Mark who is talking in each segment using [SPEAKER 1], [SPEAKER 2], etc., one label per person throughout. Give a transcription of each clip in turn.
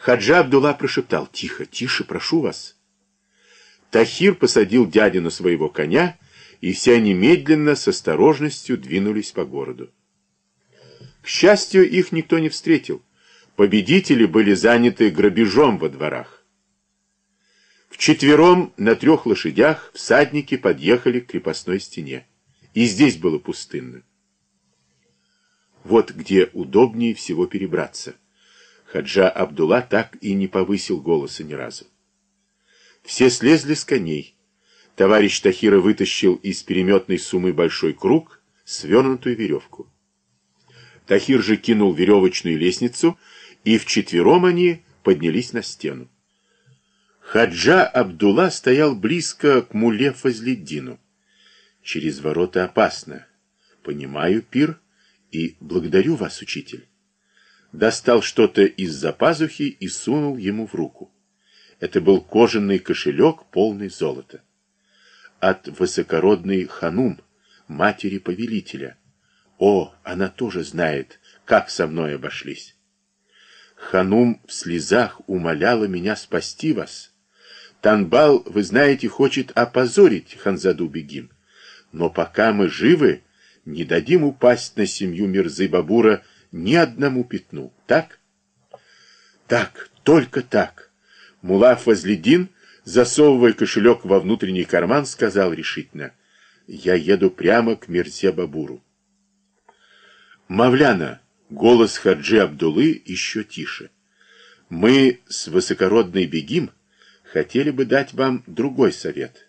[SPEAKER 1] Хаджа Абдулла прошептал, «Тихо, тише, прошу вас». Тахир посадил дядю на своего коня, и все они медленно, с осторожностью двинулись по городу. К счастью, их никто не встретил. Победители были заняты грабежом во дворах. Вчетвером на трех лошадях всадники подъехали к крепостной стене. И здесь было пустынно. Вот где удобнее всего перебраться. Хаджа Абдулла так и не повысил голоса ни разу. Все слезли с коней. Товарищ Тахира вытащил из переметной суммы большой круг, свернутую веревку. Тахир же кинул веревочную лестницу, и вчетвером они поднялись на стену. Хаджа Абдулла стоял близко к муле Фазлиддину. Через ворота опасно. Понимаю, пир, и благодарю вас, учитель. Достал что-то из-за пазухи и сунул ему в руку. Это был кожаный кошелек, полный золота. От высокородной ханум, матери повелителя. О, она тоже знает, как со мной обошлись. Ханум в слезах умоляла меня спасти вас. Танбал, вы знаете, хочет опозорить Ханзаду Бегим. Но пока мы живы, не дадим упасть на семью Мирзы Бабура ни одному пятну. Так? Так, только так. Мула Фазледин, засовывая кошелек во внутренний карман, сказал решительно, «Я еду прямо к Мирзе Бабуру». «Мавляна!» — голос Хаджи Абдулы еще тише. «Мы с высокородной бегим хотели бы дать вам другой совет»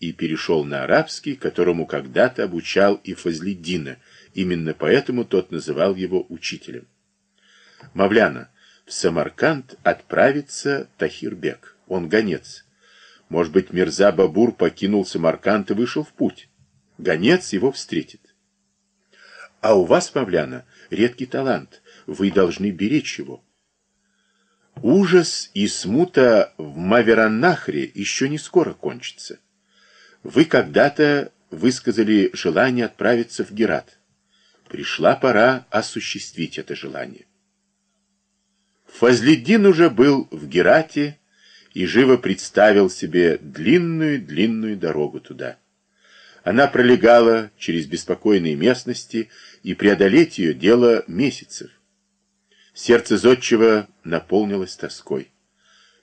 [SPEAKER 1] и перешел на арабский, которому когда-то обучал и Фазледдина, именно поэтому тот называл его учителем. Мавляна, в Самарканд отправится Тахирбек. Он гонец. Может быть, Мирза Бабур покинул Самарканд и вышел в путь. Гонец его встретит. А у вас, Павляна, редкий талант. Вы должны беречь его. Ужас и смута в Мавераннахре еще не скоро кончится. Вы когда-то высказали желание отправиться в Герат. Пришла пора осуществить это желание. Фазлиддин уже был в Герате и живо представил себе длинную-длинную дорогу туда. Она пролегала через беспокойные местности, и преодолеть ее дело месяцев. Сердце зодчего наполнилось тоской.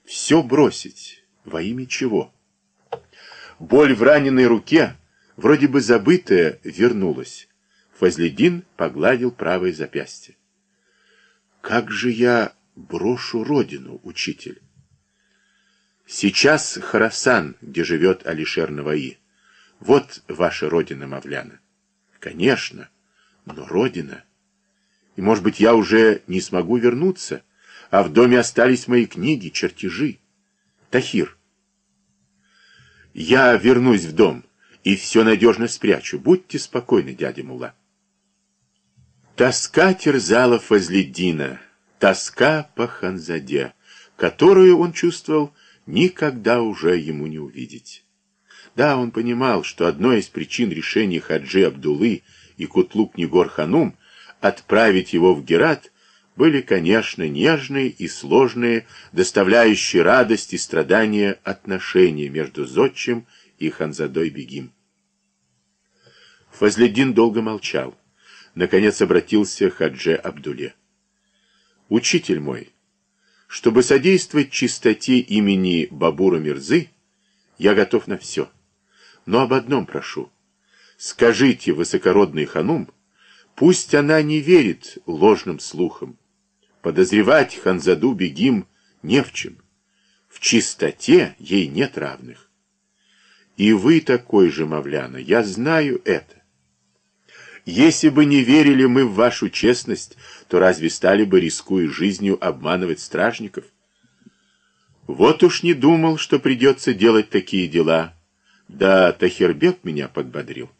[SPEAKER 1] Все бросить во имя чего? Боль в раненой руке, вроде бы забытая, вернулась. Фазледин погладил правое запястье. «Как же я брошу родину, учитель. Сейчас Харасан, где живет Алишер Наваи. Вот ваша родина, Мавляна. Конечно, но родина. И, может быть, я уже не смогу вернуться, а в доме остались мои книги, чертежи. Тахир. Я вернусь в дом и все надежно спрячу. Будьте спокойны, дядя Мула. Тоска терзала Фазледдина тоска по Ханзаде, которую он чувствовал никогда уже ему не увидеть. Да, он понимал, что одной из причин решения Хаджи Абдулы и Кутлук Негор Ханум отправить его в Герат были, конечно, нежные и сложные, доставляющие радость и страдания отношения между Зодчим и Ханзадой Бегим. Фазледдин долго молчал. Наконец обратился Хадже Абдуле. Учитель мой, чтобы содействовать чистоте имени Бабура Мирзы, я готов на все. Но об одном прошу. Скажите высокородный ханум, пусть она не верит ложным слухам. Подозревать Ханзаду Бегим не в чем. В чистоте ей нет равных. И вы такой же, Мавляна, я знаю это. Если бы не верили мы в вашу честность, то разве стали бы, рискуя жизнью, обманывать стражников? Вот уж не думал, что придется делать такие дела. Да Тахирбек меня подбодрил.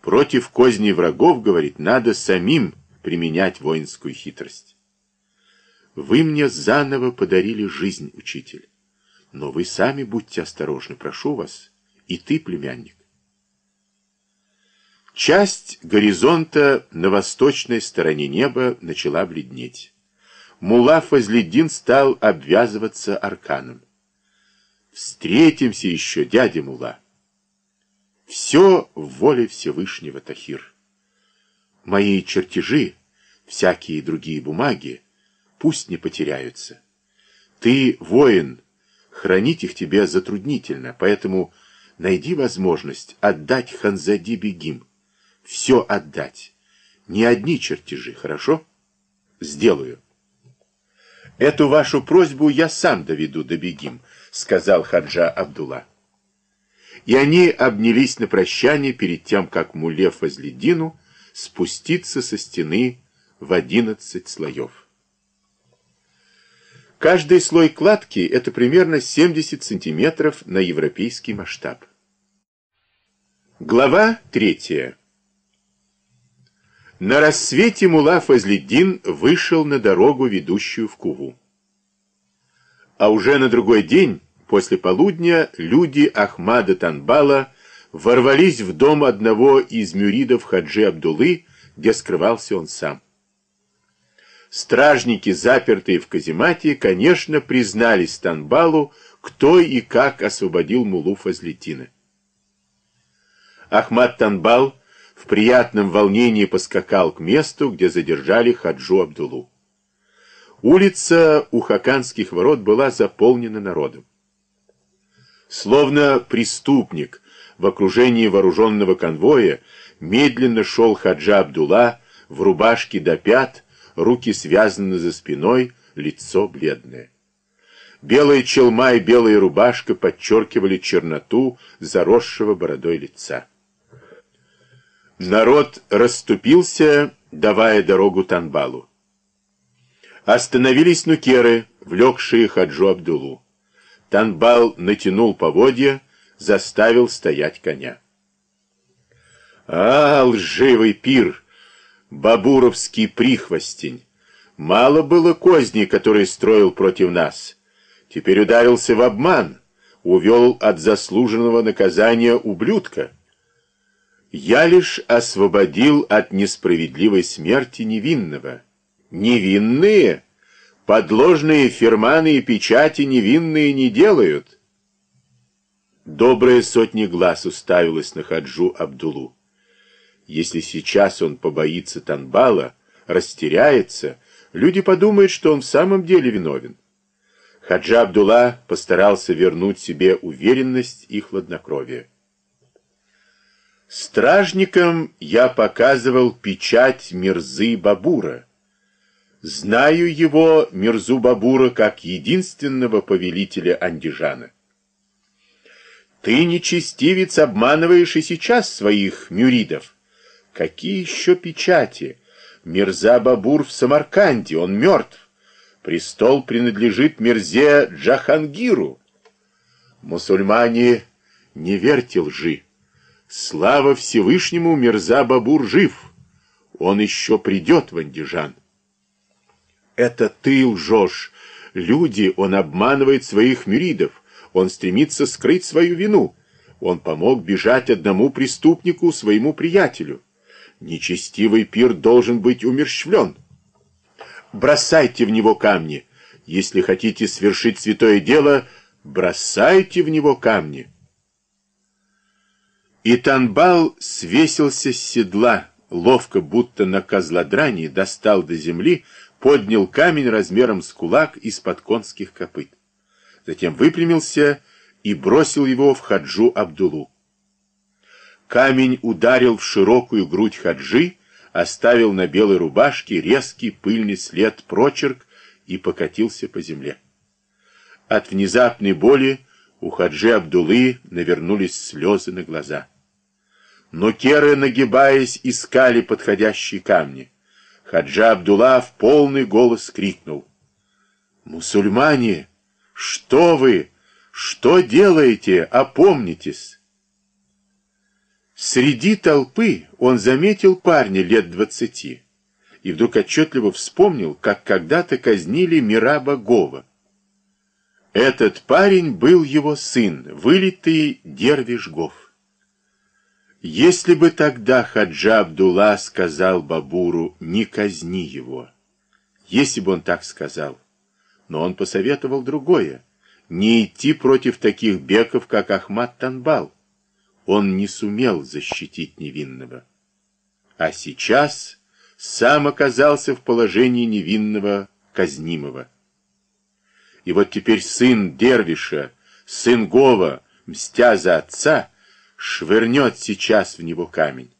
[SPEAKER 1] Против козней врагов, говорит, надо самим применять воинскую хитрость. Вы мне заново подарили жизнь, учитель. Но вы сами будьте осторожны, прошу вас. И ты, племянник. Часть горизонта на восточной стороне неба начала бледнеть. Мула Фазледдин стал обвязываться арканом. Встретимся еще, дядя Мула. Все в воле Всевышнего, Тахир. Мои чертежи, всякие другие бумаги, пусть не потеряются. Ты воин, хранить их тебе затруднительно, поэтому найди возможность отдать Ханзади Бегим. Все отдать. Не одни чертежи, хорошо? Сделаю. Эту вашу просьбу я сам доведу до Бегим, сказал Хаджа Абдулла. И они обнялись на прощание перед тем, как Муле Фазледину спуститься со стены в одиннадцать слоев. Каждый слой кладки – это примерно 70 сантиметров на европейский масштаб. Глава третья. На рассвете Мула Фазледдин вышел на дорогу, ведущую в Куву. А уже на другой день, после полудня, люди Ахмада Танбала ворвались в дом одного из мюридов Хаджи Абдулы, где скрывался он сам. Стражники, запертые в каземате, конечно, признались Танбалу, кто и как освободил Мулу Фазлетина. Ахмад Танбал в приятном волнении поскакал к месту, где задержали Хаджу Абдулу. Улица у Хаканских ворот была заполнена народом. Словно преступник в окружении вооруженного конвоя медленно шел Хаджа Абдулла в рубашке до пят, руки связаны за спиной, лицо бледное. Белая челма и белая рубашка подчеркивали черноту заросшего бородой лица. Народ расступился, давая дорогу Танбалу. Остановились нукеры, влекшие Хаджу Абдулу. Танбал натянул поводья, заставил стоять коня. А, лживый пир, бабуровский прихвостень! Мало было козней, которые строил против нас. Теперь ударился в обман, увел от заслуженного наказания ублюдка. Я лишь освободил от несправедливой смерти невинного невинные, подложные фирманы и печати невинные не делают. Добрая сотня глаз уставилась на Хаджу Абдулу. Если сейчас он побоится Танбала, растеряется, люди подумают, что он в самом деле виновен. Хаджа Абдулла постарался вернуть себе уверенность и хладнокровие. Стражникам я показывал печать Мирзы Бабура. Знаю его, Мирзу Бабура, как единственного повелителя Андижана. Ты, нечестивец, обманываешь и сейчас своих мюридов. Какие еще печати? Мирза Бабур в Самарканде, он мертв. Престол принадлежит Мирзе Джахангиру. Мусульмане, не верьте лжи. Слава Всевышнему, Мирза Бабур жив. Он еще придет в Андижан. Это ты лжешь. Люди, он обманывает своих мюридов. Он стремится скрыть свою вину. Он помог бежать одному преступнику, своему приятелю. Нечестивый пир должен быть умерщвлен. Бросайте в него камни. Если хотите свершить святое дело, бросайте в него камни. И Танбал свесился с седла, ловко, будто на козлодране, достал до земли, поднял камень размером с кулак из-под конских копыт. Затем выпрямился и бросил его в хаджу Абдулу. Камень ударил в широкую грудь хаджи, оставил на белой рубашке резкий пыльный след прочерк и покатился по земле. От внезапной боли у хаджи Абдулы навернулись слезы на глаза. Но керы, нагибаясь, искали подходящие камни. Хаджа Абдулла в полный голос крикнул. «Мусульмане, что вы? Что делаете? Опомнитесь!» Среди толпы он заметил парня лет двадцати и вдруг отчетливо вспомнил, как когда-то казнили Мираба Гова. Этот парень был его сын, вылитый Дервиш Гов. Если бы тогда Хаджа Абдулла сказал Бабуру «не казни его», если бы он так сказал. Но он посоветовал другое. Не идти против таких беков, как Ахмат Танбал. Он не сумел защитить невинного. А сейчас сам оказался в положении невинного казнимого. И вот теперь сын Дервиша, сын Гова, мстя за отца, швырнет сейчас в него камень.